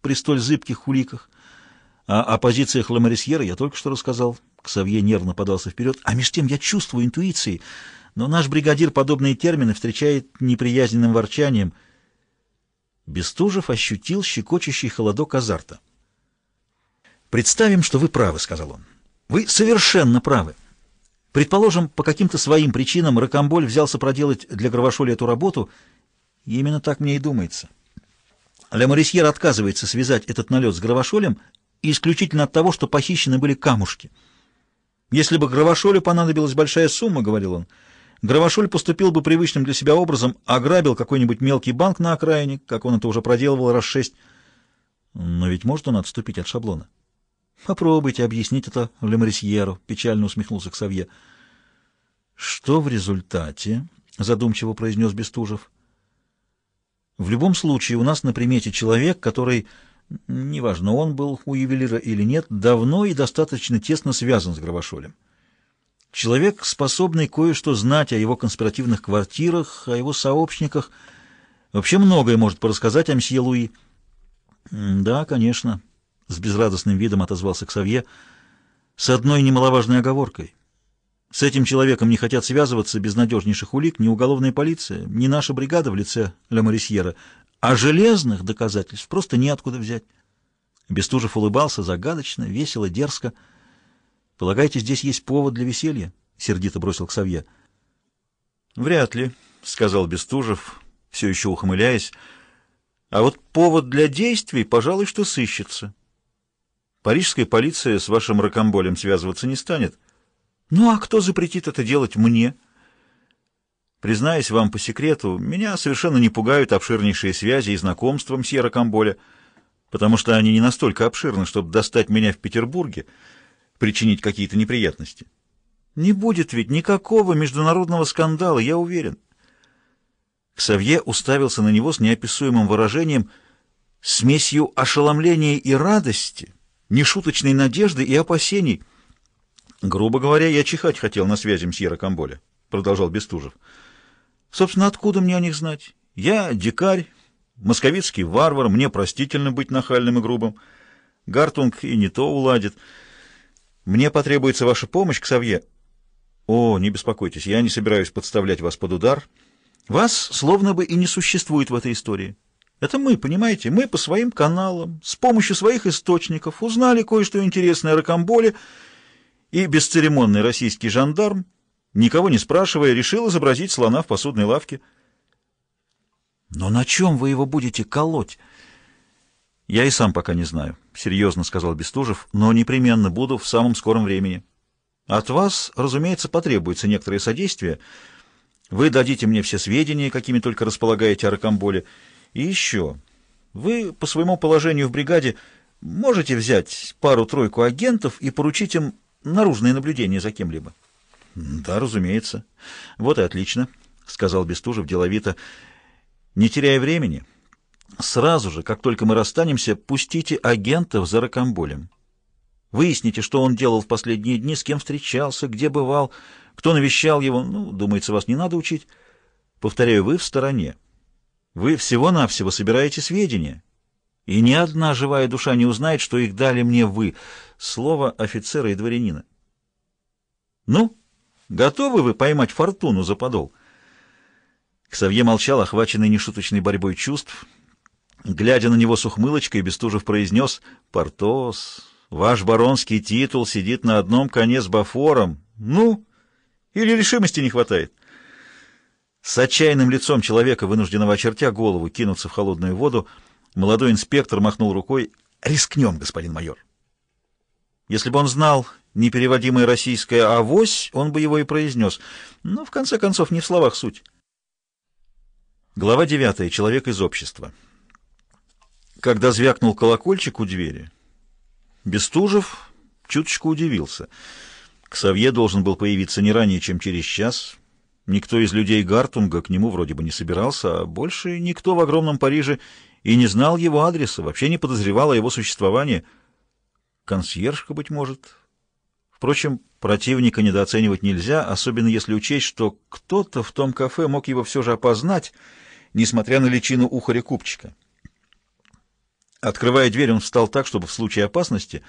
при столь зыбких уликах. О позициях Ламарисьера я только что рассказал. Ксавье нервно подался вперед. А меж тем я чувствую интуицией, но наш бригадир подобные термины встречает неприязненным ворчанием. Бестужев ощутил щекочущий холодок азарта. «Представим, что вы правы», — сказал он. «Вы совершенно правы. Предположим, по каким-то своим причинам Рокомболь взялся проделать для Гравошоли эту работу, именно так мне и думается. Ле Морисьер отказывается связать этот налет с Гравошолем исключительно от того, что похищены были камушки. Если бы Гравошолю понадобилась большая сумма, — говорил он, — Гравошоль поступил бы привычным для себя образом, ограбил какой-нибудь мелкий банк на окраине, как он это уже проделывал раз шесть. Но ведь может он отступить от шаблона? Попробуйте объяснить это Леморисьеру, — печально усмехнулся Ксавье. Что в результате? — задумчиво произнес Бестужев. В любом случае у нас на примете человек, который, неважно, он был у ювелира или нет, давно и достаточно тесно связан с Гравошолем. Человек, способный кое-что знать о его конспиративных квартирах, о его сообщниках, вообще многое может порассказать о мсье Луи. — Да, конечно, с безрадостным видом отозвался Ксавье, с одной немаловажной оговоркой. С этим человеком не хотят связываться без надежнейших улик ни уголовная полиция, ни наша бригада в лице Ля Морисьера, а железных доказательств просто неоткуда взять. Бестужев улыбался загадочно, весело, дерзко. «Полагаете, здесь есть повод для веселья?» — сердито бросил Ксавье. «Вряд ли», — сказал Бестужев, все еще ухмыляясь. «А вот повод для действий, пожалуй, что сыщется». Парижская полиция с вашим ракомболем связываться не станет. Ну а кто запретит это делать мне? Признаюсь вам по секрету, меня совершенно не пугают обширнейшие связи и знакомства мсье Рокомболя, потому что они не настолько обширны, чтобы достать меня в Петербурге, причинить какие-то неприятности. Не будет ведь никакого международного скандала, я уверен. Ксавье уставился на него с неописуемым выражением, смесью ошеломления и радости — нешуточной надежды и опасений. Грубо говоря, я чихать хотел на связи мсьера Камболя, продолжал Бестужев. Собственно, откуда мне о них знать? Я дикарь, московицкий варвар, мне простительно быть нахальным и грубым. Гартунг и не то уладит. Мне потребуется ваша помощь, Ксавье. О, не беспокойтесь, я не собираюсь подставлять вас под удар. Вас словно бы и не существует в этой истории. Это мы, понимаете, мы по своим каналам, с помощью своих источников узнали кое-что интересное о Рокомболе, и бесцеремонный российский жандарм, никого не спрашивая, решил изобразить слона в посудной лавке. «Но на чем вы его будете колоть?» «Я и сам пока не знаю», — серьезно сказал Бестужев, «но непременно буду в самом скором времени. От вас, разумеется, потребуется некоторое содействие. Вы дадите мне все сведения, какими только располагаете о Рокомболе, — и еще, вы по своему положению в бригаде можете взять пару-тройку агентов и поручить им наружное наблюдение за кем-либо? — Да, разумеется. — Вот и отлично, — сказал Бестужев деловито. — Не теряя времени, сразу же, как только мы расстанемся, пустите агентов за ракомболем. Выясните, что он делал в последние дни, с кем встречался, где бывал, кто навещал его. Ну, думается, вас не надо учить. Повторяю, вы в стороне. Вы всего-навсего собираете сведения, и ни одна живая душа не узнает, что их дали мне вы. Слово офицера и дворянина. Ну, готовы вы поймать фортуну за подол? Ксавье молчал, охваченный нешуточной борьбой чувств. Глядя на него с ухмылочкой, Бестужев произнес «Портос, ваш баронский титул сидит на одном коне с Бафором. Ну, или решимости не хватает?» С отчаянным лицом человека, вынужденного очертя голову, кинуться в холодную воду, молодой инспектор махнул рукой. «Рискнем, господин майор». Если бы он знал непереводимое российское «авось», он бы его и произнес. Но, в конце концов, не в словах суть. Глава девятая. Человек из общества. Когда звякнул колокольчик у двери, Бестужев чуточку удивился. Ксавье должен был появиться не ранее, чем через час, Никто из людей Гартунга к нему вроде бы не собирался, а больше никто в огромном Париже и не знал его адреса, вообще не подозревал о его существовании. Консьержка, быть может. Впрочем, противника недооценивать нельзя, особенно если учесть, что кто-то в том кафе мог его все же опознать, несмотря на личину ухаря-купчика. Открывая дверь, он встал так, чтобы в случае опасности